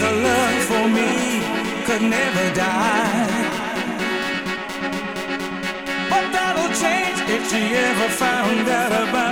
Cause her love for me could never die. But that'll change if she ever found out about.